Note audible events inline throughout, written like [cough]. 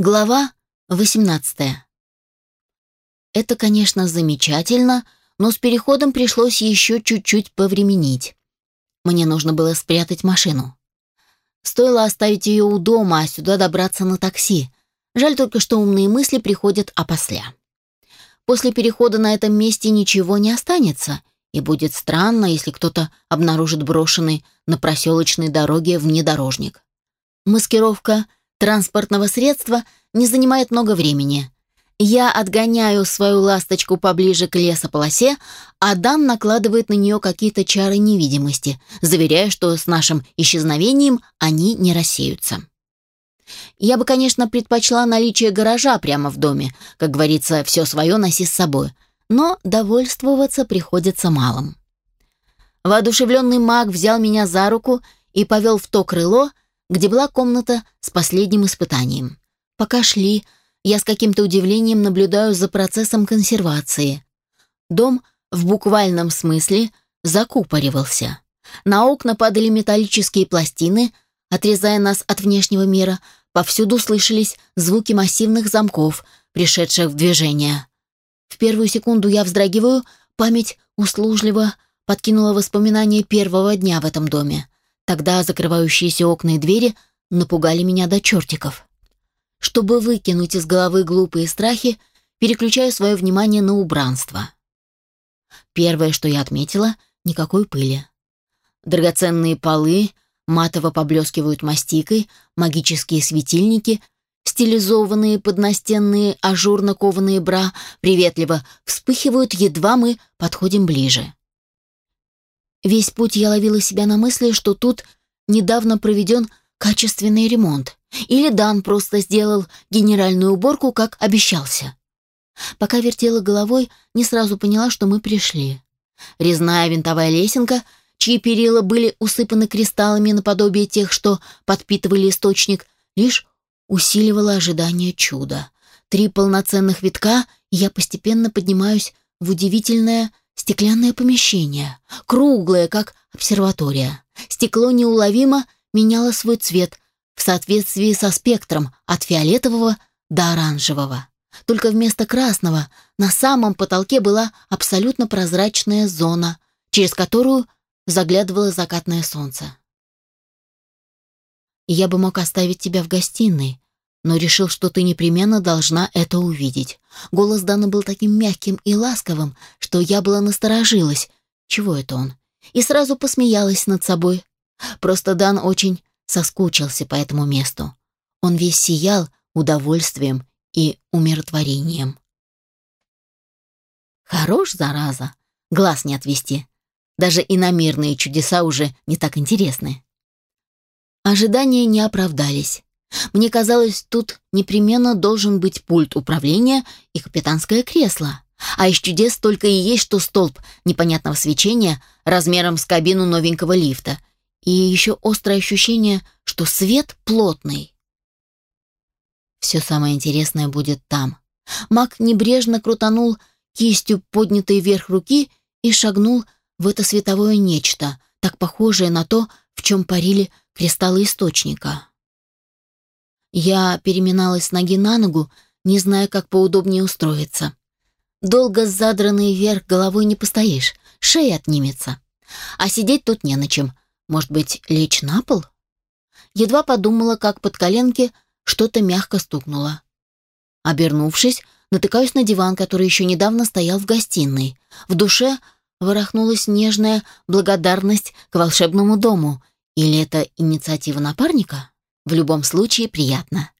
Глава 18. Это, конечно, замечательно, но с переходом пришлось еще чуть-чуть повременить. Мне нужно было спрятать машину. Стоило оставить ее у дома, а сюда добраться на такси. Жаль только, что умные мысли приходят опосля. После перехода на этом месте ничего не останется, и будет странно, если кто-то обнаружит брошенный на проселочной дороге внедорожник. Маскировка — транспортного средства не занимает много времени. Я отгоняю свою ласточку поближе к лесополосе, а Дан накладывает на нее какие-то чары невидимости, заверяя, что с нашим исчезновением они не рассеются. Я бы, конечно, предпочла наличие гаража прямо в доме, как говорится, все свое носи с собой, но довольствоваться приходится малым. Воодушевленный маг взял меня за руку и повел в то крыло, где была комната с последним испытанием. Пока шли, я с каким-то удивлением наблюдаю за процессом консервации. Дом в буквальном смысле закупоривался. На окна падали металлические пластины, отрезая нас от внешнего мира. Повсюду слышались звуки массивных замков, пришедших в движение. В первую секунду я вздрагиваю, память услужливо подкинула воспоминания первого дня в этом доме. Тогда закрывающиеся окна и двери напугали меня до чертиков. Чтобы выкинуть из головы глупые страхи, переключаю свое внимание на убранство. Первое, что я отметила — никакой пыли. Драгоценные полы матово поблескивают мастикой, магические светильники, стилизованные поднастенные ажурно кованые бра приветливо вспыхивают, едва мы подходим ближе. Весь путь я ловила себя на мысли, что тут недавно проведен качественный ремонт. Или Дан просто сделал генеральную уборку, как обещался. Пока вертела головой, не сразу поняла, что мы пришли. Резная винтовая лесенка, чьи перила были усыпаны кристаллами наподобие тех, что подпитывали источник, лишь усиливала ожидание чуда. Три полноценных витка, и я постепенно поднимаюсь в удивительное Стеклянное помещение, круглое, как обсерватория. Стекло неуловимо меняло свой цвет в соответствии со спектром от фиолетового до оранжевого. Только вместо красного на самом потолке была абсолютно прозрачная зона, через которую заглядывало закатное солнце. «Я бы мог оставить тебя в гостиной», но решил, что ты непременно должна это увидеть. Голос Дана был таким мягким и ласковым, что я была насторожилась. Чего это он? И сразу посмеялась над собой. Просто Дан очень соскучился по этому месту. Он весь сиял удовольствием и умиротворением. Хорош, зараза, глаз не отвести. Даже иномирные чудеса уже не так интересны. Ожидания не оправдались. Мне казалось, тут непременно должен быть пульт управления и капитанское кресло. А из чудес только и есть, что столб непонятного свечения размером с кабину новенького лифта. И еще острое ощущение, что свет плотный. Все самое интересное будет там. Мак небрежно крутанул кистью поднятой вверх руки и шагнул в это световое нечто, так похожее на то, в чем парили кристаллы источника. Я переминалась ноги на ногу, не зная, как поудобнее устроиться. Долго с задранной вверх головой не постоишь, шея отнимется. А сидеть тут не на чем. Может быть, лечь на пол? Едва подумала, как под коленки что-то мягко стукнуло. Обернувшись, натыкаюсь на диван, который еще недавно стоял в гостиной. В душе ворохнулась нежная благодарность к волшебному дому. Или это инициатива напарника? В любом случае приятно.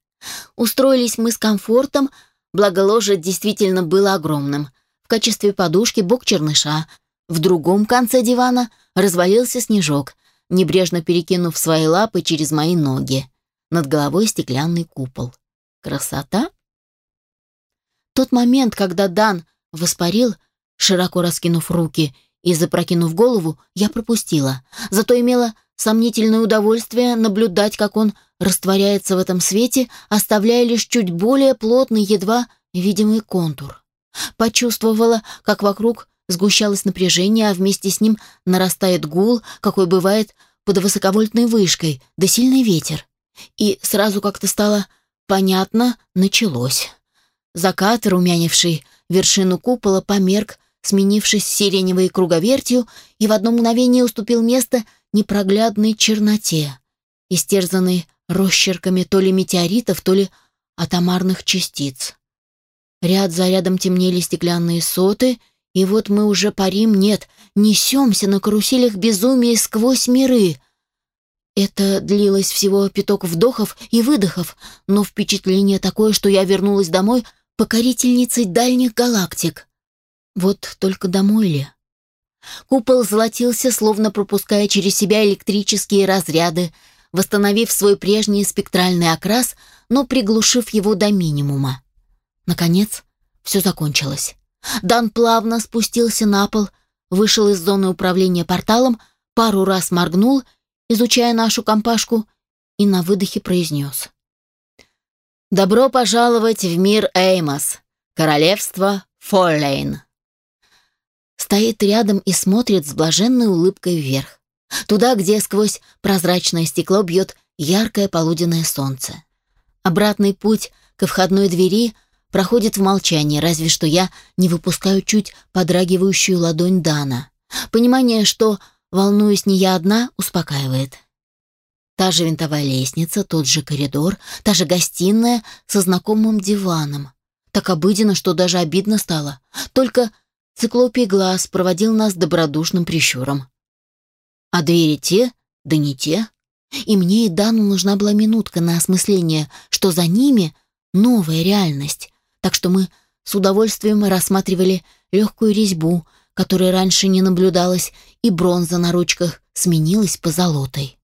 Устроились мы с комфортом, благо ложе действительно было огромным. В качестве подушки бок черныша. В другом конце дивана развалился снежок, небрежно перекинув свои лапы через мои ноги. Над головой стеклянный купол. Красота? Тот момент, когда Дан воспарил, широко раскинув руки и запрокинув голову, я пропустила. Зато имела сомнительное удовольствие наблюдать, как он растворяется в этом свете, оставляя лишь чуть более плотный, едва видимый контур. Почувствовала, как вокруг сгущалось напряжение, а вместе с ним нарастает гул, какой бывает под высоковольтной вышкой, да сильный ветер. И сразу как-то стало понятно, началось. Закат, румянивший вершину купола, померк, сменившись сиреневой круговертью, и в одно мгновение уступил место непроглядной черноте, истерзанной росчерками то ли метеоритов, то ли атомарных частиц. Ряд за рядом темнели стеклянные соты, и вот мы уже парим, нет, несемся на каруселях безумия сквозь миры. Это длилось всего пяток вдохов и выдохов, но впечатление такое, что я вернулась домой покорительницей дальних галактик. Вот только домой ли? Купол золотился, словно пропуская через себя электрические разряды, восстановив свой прежний спектральный окрас, но приглушив его до минимума. Наконец, все закончилось. Дан плавно спустился на пол, вышел из зоны управления порталом, пару раз моргнул, изучая нашу компашку, и на выдохе произнес. «Добро пожаловать в мир Эймос, королевство Фоллейн». Стоит рядом и смотрит с блаженной улыбкой вверх. Туда, где сквозь прозрачное стекло бьет яркое полуденное солнце. Обратный путь к входной двери проходит в молчании, разве что я не выпускаю чуть подрагивающую ладонь Дана. Понимание, что, волнуюсь не я одна, успокаивает. Та же винтовая лестница, тот же коридор, та же гостиная со знакомым диваном. Так обыденно, что даже обидно стало. Только циклопий глаз проводил нас добродушным прищуром. А двери те, да не те. И мне и Дану нужна была минутка на осмысление, что за ними новая реальность, так что мы с удовольствием рассматривали легкую резьбу, которой раньше не наблюдалось, и бронза на ручках сменилась позолотой.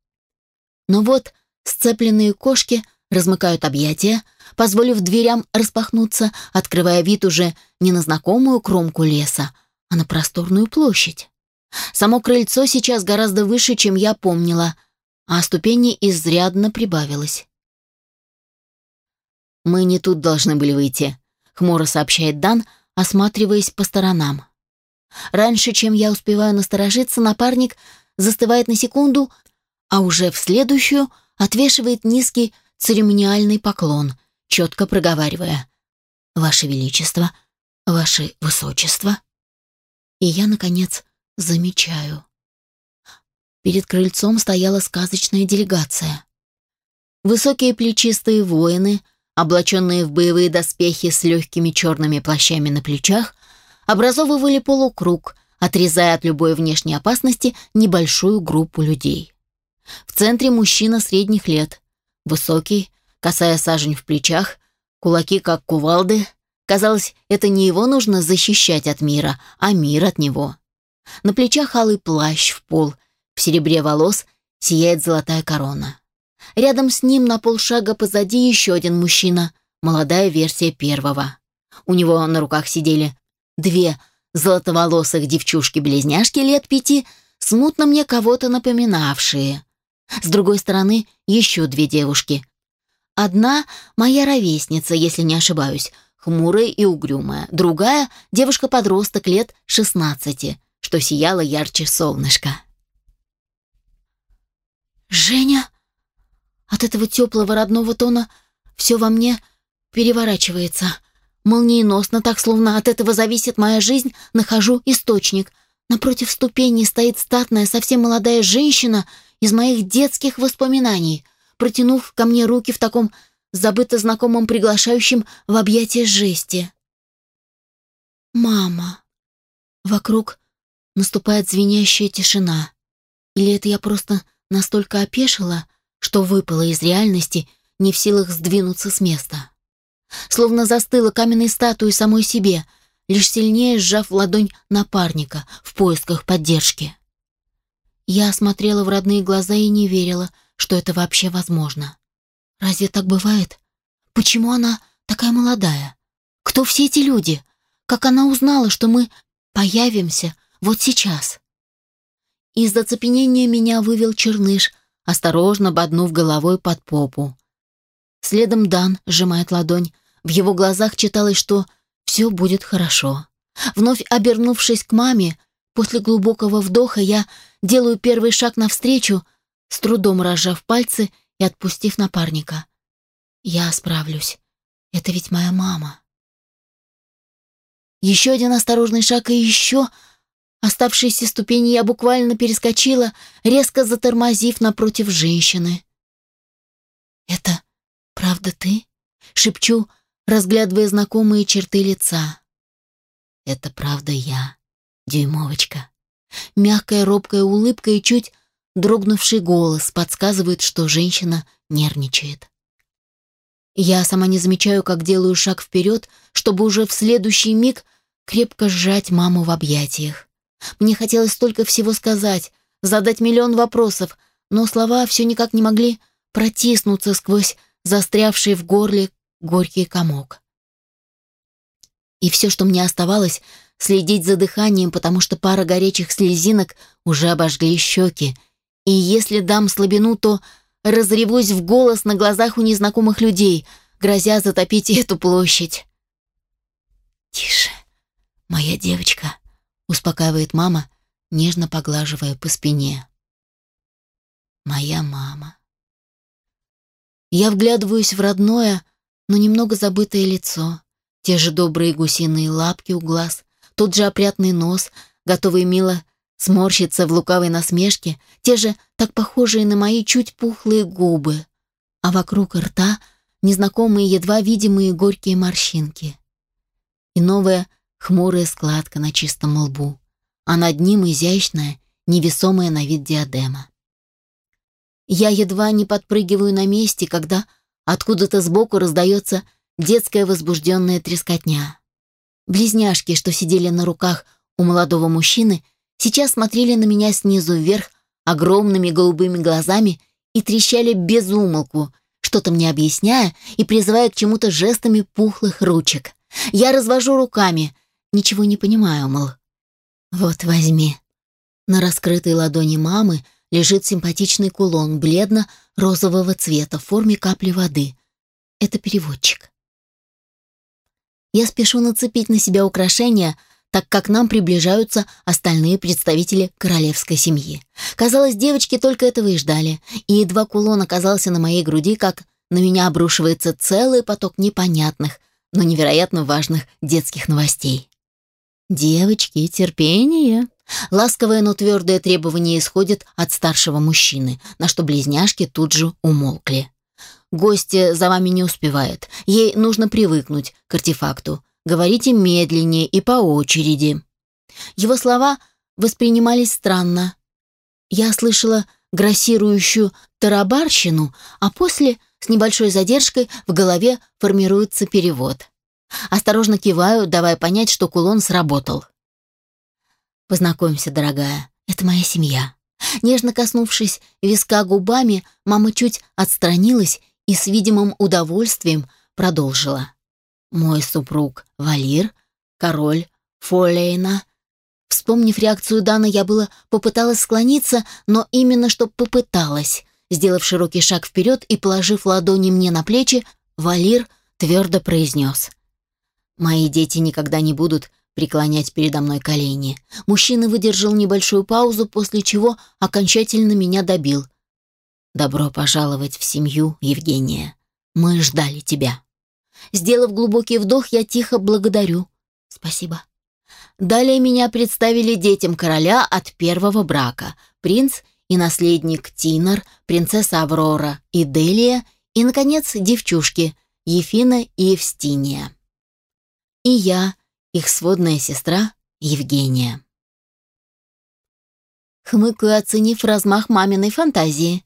Но вот сцепленные кошки размыкают объятия, позволив дверям распахнуться, открывая вид уже не на знакомую кромку леса, а на просторную площадь. Само крыльцо сейчас гораздо выше, чем я помнила, а ступени изрядно прибавилось. «Мы не тут должны были выйти», хмуро сообщает Дан, осматриваясь по сторонам. Раньше, чем я успеваю насторожиться, напарник застывает на секунду, а уже в следующую отвешивает низкий церемониальный поклон, четко проговаривая «Ваше Величество, Ваше Высочество». И я, наконец, замечаю. Перед крыльцом стояла сказочная делегация. Высокие плечистые воины — облаченные в боевые доспехи с легкими черными плащами на плечах, образовывали полукруг, отрезая от любой внешней опасности небольшую группу людей. В центре мужчина средних лет, высокий, касая сажень в плечах, кулаки как кувалды. Казалось, это не его нужно защищать от мира, а мир от него. На плечах алый плащ в пол, в серебре волос сияет золотая корона. Рядом с ним на полшага позади еще один мужчина, молодая версия первого. У него на руках сидели две золотоволосых девчушки-близняшки лет пяти, смутно мне кого-то напоминавшие. С другой стороны, еще две девушки. Одна — моя ровесница, если не ошибаюсь, хмурая и угрюмая. Другая — девушка-подросток лет шестнадцати, что сияла ярче солнышка. «Женя!» От этого теплого родного тона все во мне переворачивается. Молниеносно, так словно от этого зависит моя жизнь, нахожу источник. Напротив ступени стоит статная, совсем молодая женщина из моих детских воспоминаний, протянув ко мне руки в таком забыто знакомом приглашающем в объятия жести. «Мама!» Вокруг наступает звенящая тишина. Или это я просто настолько опешила, что выпало из реальности, не в силах сдвинуться с места. Словно застыла каменной статуей самой себе, лишь сильнее сжав ладонь напарника в поисках поддержки. Я смотрела в родные глаза и не верила, что это вообще возможно. Разве так бывает? Почему она такая молодая? Кто все эти люди? Как она узнала, что мы появимся вот сейчас? Из зацепенения меня вывел черныш, осторожно боднув головой под попу. Следом Дан сжимает ладонь. В его глазах читалось, что все будет хорошо. Вновь обернувшись к маме, после глубокого вдоха я делаю первый шаг навстречу, с трудом разжав пальцы и отпустив напарника. Я справлюсь. Это ведь моя мама. Еще один осторожный шаг и еще... Оставшиеся ступени я буквально перескочила, резко затормозив напротив женщины. «Это правда ты?» — шепчу, разглядывая знакомые черты лица. «Это правда я, дюймовочка». Мягкая робкая улыбка и чуть дрогнувший голос подсказывают, что женщина нервничает. Я сама не замечаю, как делаю шаг вперед, чтобы уже в следующий миг крепко сжать маму в объятиях. Мне хотелось столько всего сказать, задать миллион вопросов, но слова все никак не могли протиснуться сквозь застрявший в горле горький комок. И все, что мне оставалось, следить за дыханием, потому что пара горячих слезинок уже обожгли щеки. И если дам слабину, то разревусь в голос на глазах у незнакомых людей, грозя затопить [laughs] эту площадь. «Тише, моя девочка», — успокаивает мама, нежно поглаживая по спине. «Моя мама». Я вглядываюсь в родное, но немного забытое лицо, те же добрые гусиные лапки у глаз, тот же опрятный нос, готовый мило сморщиться в лукавой насмешке, те же так похожие на мои чуть пухлые губы, а вокруг рта незнакомые едва видимые горькие морщинки. И новая хмурая складка на чистом лбу, а над ним изящная, невесомая на вид диадема. Я едва не подпрыгиваю на месте, когда откуда-то сбоку раздается детская возбужденная трескотня. Близняшки, что сидели на руках у молодого мужчины, сейчас смотрели на меня снизу вверх огромными голубыми глазами и трещали без умолку, что-то мне объясняя и призывая к чему-то жестами пухлых ручек. Я развожу руками, ничего не понимаю, мол. Вот возьми. На раскрытой ладони мамы лежит симпатичный кулон бледно-розового цвета в форме капли воды. Это переводчик. Я спешу нацепить на себя украшения, так как нам приближаются остальные представители королевской семьи. Казалось, девочки только этого и ждали, и едва кулон оказался на моей груди, как на меня обрушивается целый поток непонятных, но невероятно важных детских новостей. «Девочки, терпение!» Ласковое, но твердое требование исходит от старшего мужчины, на что близняшки тут же умолкли. Гостья за вами не успевает. Ей нужно привыкнуть к артефакту. Говорите медленнее и по очереди». Его слова воспринимались странно. Я слышала грассирующую тарабарщину, а после, с небольшой задержкой, в голове формируется перевод. Осторожно киваю, давая понять, что кулон сработал. «Познакомься, дорогая, это моя семья». Нежно коснувшись виска губами, мама чуть отстранилась и с видимым удовольствием продолжила. «Мой супруг Валир, король Фолейна». Вспомнив реакцию Дана, я было попыталась склониться, но именно что попыталась. Сделав широкий шаг вперед и положив ладони мне на плечи, Валир твердо произнес. «Мои дети никогда не будут преклонять передо мной колени». Мужчина выдержал небольшую паузу, после чего окончательно меня добил – «Добро пожаловать в семью, Евгения. Мы ждали тебя». Сделав глубокий вдох, я тихо благодарю. «Спасибо». Далее меня представили детям короля от первого брака. Принц и наследник Тинор, принцесса Аврора и Делия, и, наконец, девчушки Ефина и Евстиния. И я, их сводная сестра Евгения. Хмыкаю, оценив размах маминой фантазии.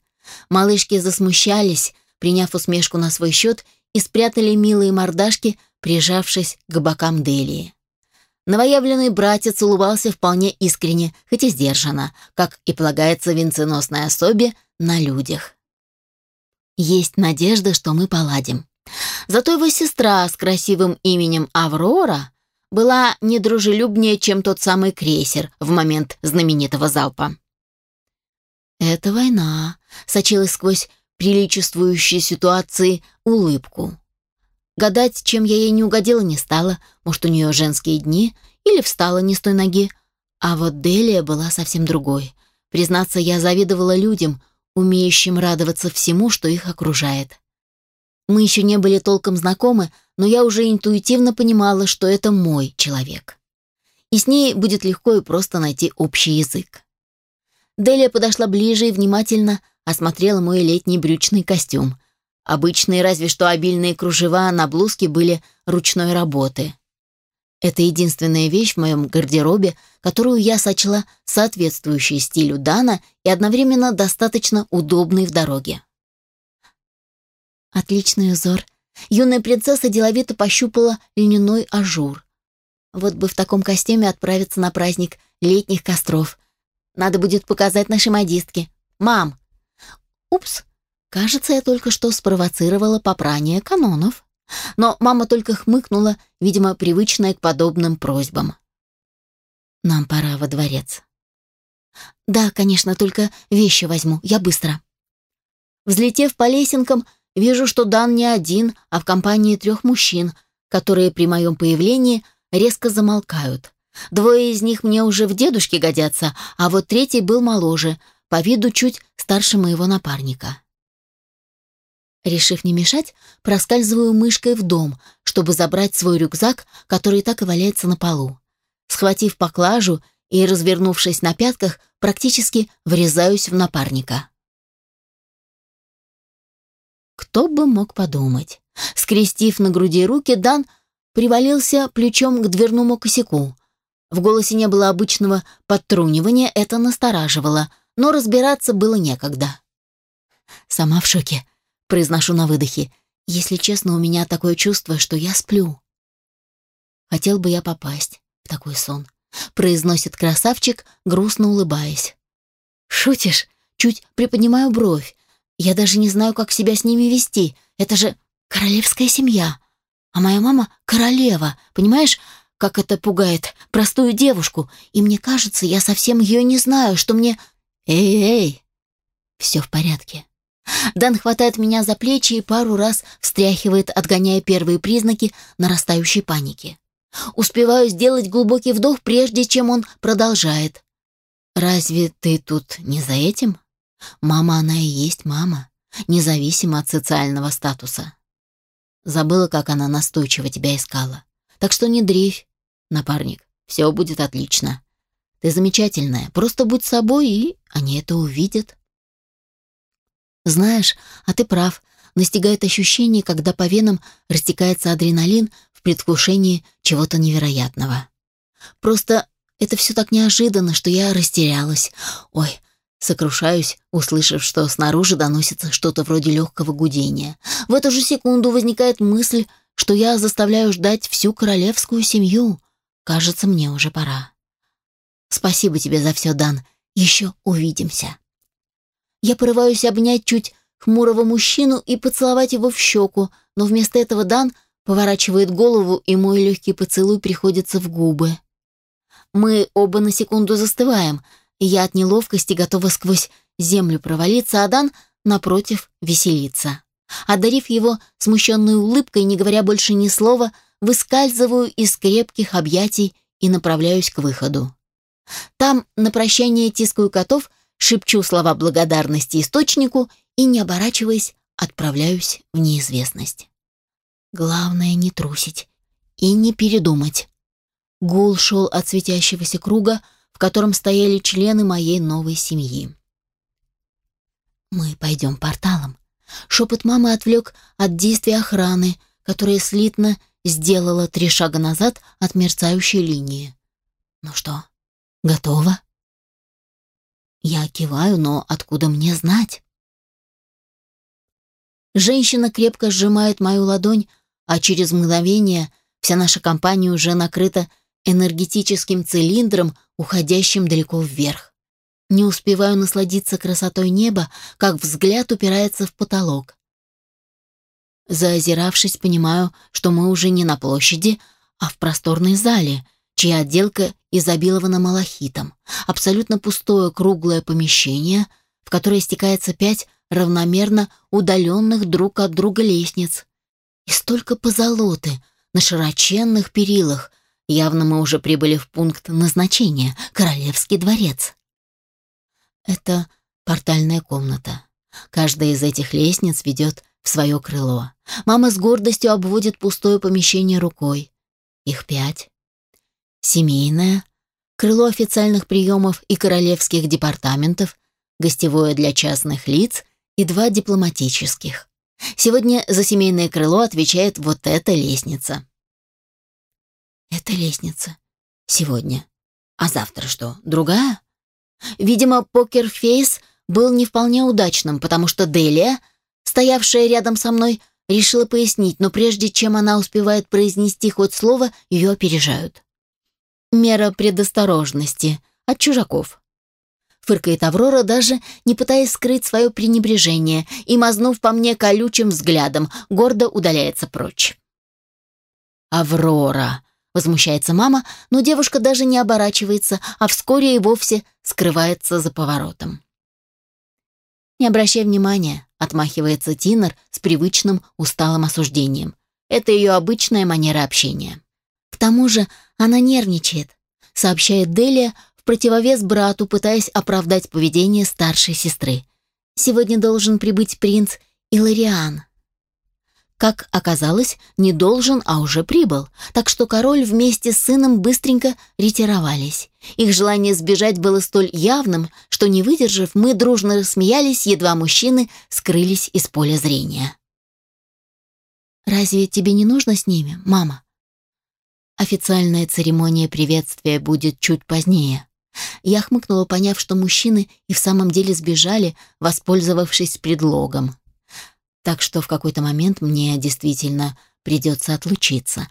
Малышки засмущались, приняв усмешку на свой счет, и спрятали милые мордашки, прижавшись к бокам Делии. Новоявленный братец улыбался вполне искренне, хоть и сдержанно, как и полагается венценосной особе на людях. Есть надежда, что мы поладим. Зато его сестра с красивым именем Аврора была недружелюбнее, чем тот самый крейсер в момент знаменитого залпа. «Это война», — сочилась сквозь приличествующие ситуации улыбку. Гадать, чем я ей не угодила, не стала. Может, у нее женские дни или встала не с той ноги. А вот Делия была совсем другой. Признаться, я завидовала людям, умеющим радоваться всему, что их окружает. Мы еще не были толком знакомы, но я уже интуитивно понимала, что это мой человек. И с ней будет легко и просто найти общий язык. Делия подошла ближе и внимательно осмотрела мой летний брючный костюм. Обычные, разве что обильные кружева на блузке были ручной работы. Это единственная вещь в моем гардеробе, которую я сочла соответствующей стилю Дана и одновременно достаточно удобной в дороге. Отличный узор. Юная принцесса деловито пощупала льняной ажур. Вот бы в таком костюме отправиться на праздник летних костров. Надо будет показать нашей модистке. Мам! Упс, кажется, я только что спровоцировала попрание канонов. Но мама только хмыкнула, видимо, привычная к подобным просьбам. Нам пора во дворец. Да, конечно, только вещи возьму, я быстро. Взлетев по лесенкам, Вижу, что Дан не один, а в компании трех мужчин, которые при моем появлении резко замолкают. Двое из них мне уже в дедушке годятся, а вот третий был моложе, по виду чуть старше моего напарника. Решив не мешать, проскальзываю мышкой в дом, чтобы забрать свой рюкзак, который так и валяется на полу. Схватив поклажу и развернувшись на пятках, практически врезаюсь в напарника. Кто бы мог подумать? Скрестив на груди руки, Дан привалился плечом к дверному косяку. В голосе не было обычного подтрунивания, это настораживало, но разбираться было некогда. «Сама в шоке», — произношу на выдохе. «Если честно, у меня такое чувство, что я сплю». «Хотел бы я попасть в такой сон», — произносит красавчик, грустно улыбаясь. «Шутишь?» Чуть приподнимаю бровь. Я даже не знаю, как себя с ними вести. Это же королевская семья. А моя мама королева, понимаешь, как это пугает простую девушку. И мне кажется, я совсем ее не знаю, что мне... Эй-эй, все в порядке. Дан хватает меня за плечи и пару раз встряхивает, отгоняя первые признаки нарастающей паники. Успеваю сделать глубокий вдох, прежде чем он продолжает. «Разве ты тут не за этим?» Мама она и есть мама, независимо от социального статуса. Забыла, как она настойчиво тебя искала. Так что не дрейфь, напарник, все будет отлично. Ты замечательная, просто будь собой, и они это увидят. Знаешь, а ты прав, настигает ощущение, когда по венам растекается адреналин в предвкушении чего-то невероятного. Просто это все так неожиданно, что я растерялась. Ой, Сокрушаюсь, услышав, что снаружи доносится что-то вроде легкого гудения. В эту же секунду возникает мысль, что я заставляю ждать всю королевскую семью. Кажется, мне уже пора. Спасибо тебе за все, Дан. Еще увидимся. Я порываюсь обнять чуть хмурого мужчину и поцеловать его в щеку, но вместо этого Дан поворачивает голову, и мой легкий поцелуй приходится в губы. Мы оба на секунду застываем — и я от неловкости готова сквозь землю провалиться, а Дан, напротив, веселиться. Одарив его смущенной улыбкой, не говоря больше ни слова, выскальзываю из крепких объятий и направляюсь к выходу. Там на прощание тискаю котов, шепчу слова благодарности источнику и, не оборачиваясь, отправляюсь в неизвестность. Главное не трусить и не передумать. Гул шел от светящегося круга, в котором стояли члены моей новой семьи. «Мы пойдем порталом». Шепот мамы отвлек от действия охраны, которая слитно сделала три шага назад от мерцающей линии. «Ну что, готово?» Я киваю, но откуда мне знать? Женщина крепко сжимает мою ладонь, а через мгновение вся наша компания уже накрыта энергетическим цилиндром, уходящим далеко вверх. Не успеваю насладиться красотой неба, как взгляд упирается в потолок. Заозиравшись, понимаю, что мы уже не на площади, а в просторной зале, чья отделка изобилована малахитом. Абсолютно пустое круглое помещение, в которое стекается пять равномерно удаленных друг от друга лестниц. И столько позолоты на широченных перилах, Явно мы уже прибыли в пункт назначения — Королевский дворец. Это портальная комната. Каждая из этих лестниц ведет в свое крыло. Мама с гордостью обводит пустое помещение рукой. Их пять. Семейное, крыло официальных приемов и королевских департаментов, гостевое для частных лиц и два дипломатических. Сегодня за семейное крыло отвечает вот эта лестница. Это лестница. Сегодня. А завтра что, другая? Видимо, покерфейс был не вполне удачным, потому что Делия, стоявшая рядом со мной, решила пояснить, но прежде чем она успевает произнести хоть слово, ее опережают. Мера предосторожности от чужаков. Фыркает Аврора, даже не пытаясь скрыть свое пренебрежение, и, мазнув по мне колючим взглядом, гордо удаляется прочь. «Аврора!» — возмущается мама, но девушка даже не оборачивается, а вскоре и вовсе скрывается за поворотом. «Не обращай внимания», — отмахивается Тинер с привычным усталым осуждением. Это ее обычная манера общения. К тому же она нервничает, сообщает Делия, противовес брату, пытаясь оправдать поведение старшей сестры. Сегодня должен прибыть принц Илариан. Как оказалось, не должен, а уже прибыл, так что король вместе с сыном быстренько ретировались. Их желание сбежать было столь явным, что, не выдержав, мы дружно рассмеялись, едва мужчины скрылись из поля зрения. «Разве тебе не нужно с ними, мама?» Официальная церемония приветствия будет чуть позднее. Я хмыкнула, поняв, что мужчины и в самом деле сбежали, воспользовавшись предлогом. Так что в какой-то момент мне действительно придется отлучиться.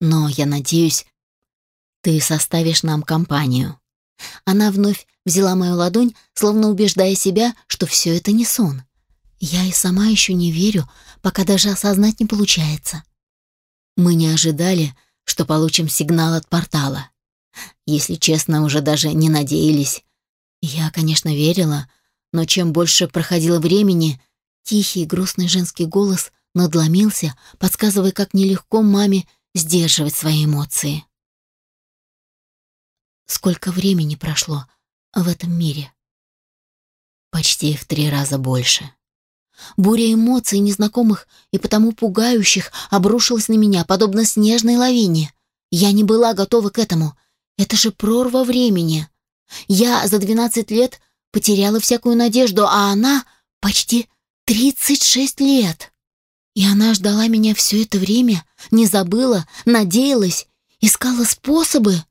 Но я надеюсь, ты составишь нам компанию. Она вновь взяла мою ладонь, словно убеждая себя, что все это не сон. Я и сама еще не верю, пока даже осознать не получается. Мы не ожидали, что получим сигнал от портала. Если честно, уже даже не надеялись. Я, конечно, верила, но чем больше проходило времени, тихий грустный женский голос надломился, подсказывая, как нелегко маме сдерживать свои эмоции. Сколько времени прошло в этом мире? Почти в три раза больше. Буря эмоций, незнакомых и потому пугающих, обрушилась на меня, подобно снежной лавине. Я не была готова к этому — это же прорва времени. Я за 12 лет потеряла всякую надежду, а она почти 36 лет. И она ждала меня все это время, не забыла, надеялась, искала способы.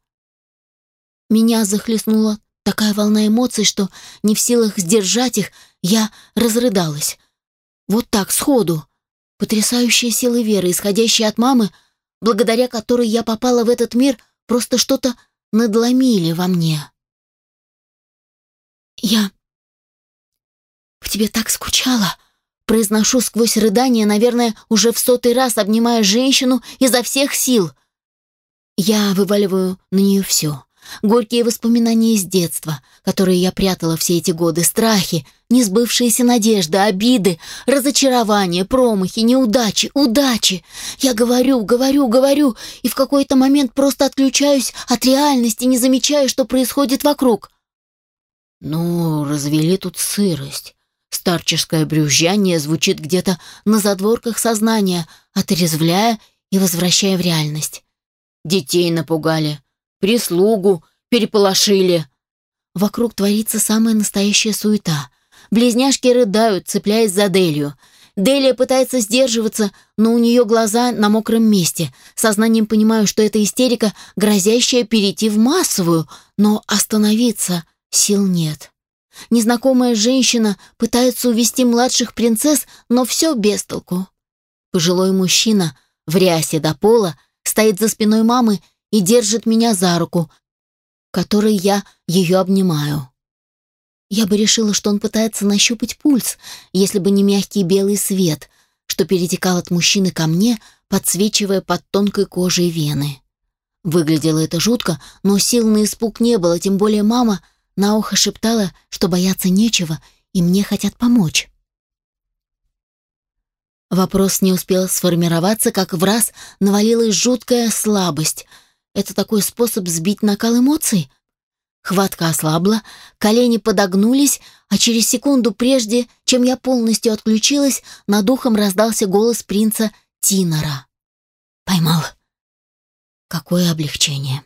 Меня захлестнула такая волна эмоций, что не в силах сдержать их, я разрыдалась. Вот так, сходу. Потрясающая сила веры, исходящая от мамы, благодаря которой я попала в этот мир, просто что-то надломили во мне. «Я в тебе так скучала», произношу сквозь рыдание, наверное, уже в сотый раз обнимая женщину изо всех сил. Я вываливаю на нее все. Горькие воспоминания из детства, которые я прятала все эти годы, страхи, несбывшиеся надежды, обиды, разочарования, промахи, неудачи, удачи. Я говорю, говорю, говорю, и в какой-то момент просто отключаюсь от реальности, не замечая, что происходит вокруг. Ну, развели тут сырость. Старческое брюзжание звучит где-то на задворках сознания, отрезвляя и возвращая в реальность. Детей напугали, прислугу переполошили. Вокруг творится самая настоящая суета. Близняшки рыдают, цепляясь за Делию. Делия пытается сдерживаться, но у нее глаза на мокром месте. Сознанием понимаю, что это истерика, грозящая перейти в массовую, но остановиться сил нет. Незнакомая женщина пытается увести младших принцесс, но все без толку. Пожилой мужчина в рясе до пола стоит за спиной мамы и держит меня за руку, которой я ее обнимаю. Я бы решила, что он пытается нащупать пульс, если бы не мягкий белый свет, что перетекал от мужчины ко мне, подсвечивая под тонкой кожей вены. Выглядело это жутко, но сил на испуг не было, тем более мама на ухо шептала, что бояться нечего, и мне хотят помочь. Вопрос не успел сформироваться, как в раз навалилась жуткая слабость — это такой способ сбить накал эмоций? Хватка ослабла, колени подогнулись, а через секунду прежде, чем я полностью отключилась, над ухом раздался голос принца Тинора. «Поймал». Какое облегчение.